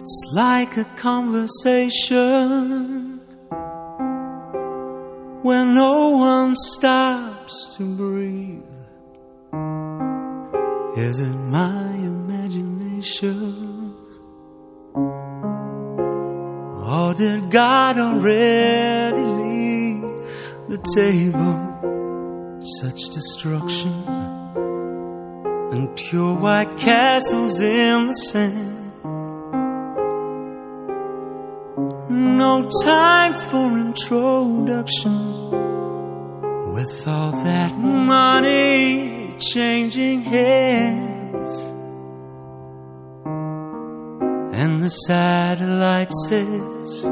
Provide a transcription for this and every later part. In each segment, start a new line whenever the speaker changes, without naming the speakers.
It's like a conversation where no one stops to breathe. Is it my imagination? Or did God already leave the table? Such destruction and pure white castles in the sand. Time for introduction with all that money changing hands. And the satellite says,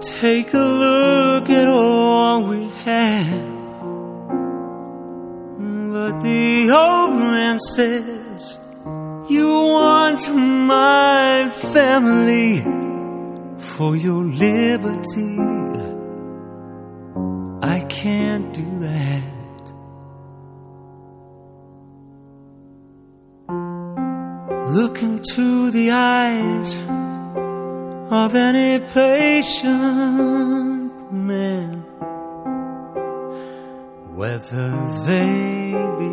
Take a look at all we have. But the old man says, You want my family for your liberty. I can't do that. Look into the eyes of any patient man, whether they be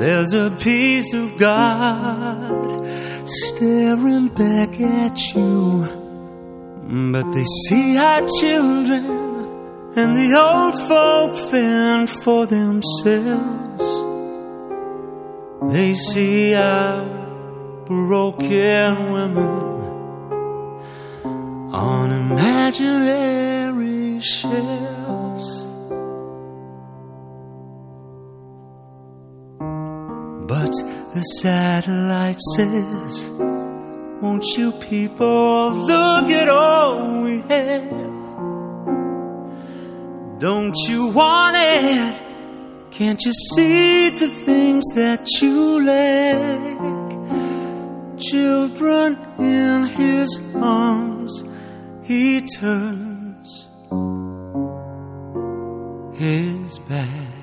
There's a piece of God staring back at you, but they see our children and the old folk fend for themselves. They see our broken women on imaginary shelves. But the satellite says, Won't you people look at all we have? Don't you want it? Can't you see the things that you lack? Children in his arms, he turns his back.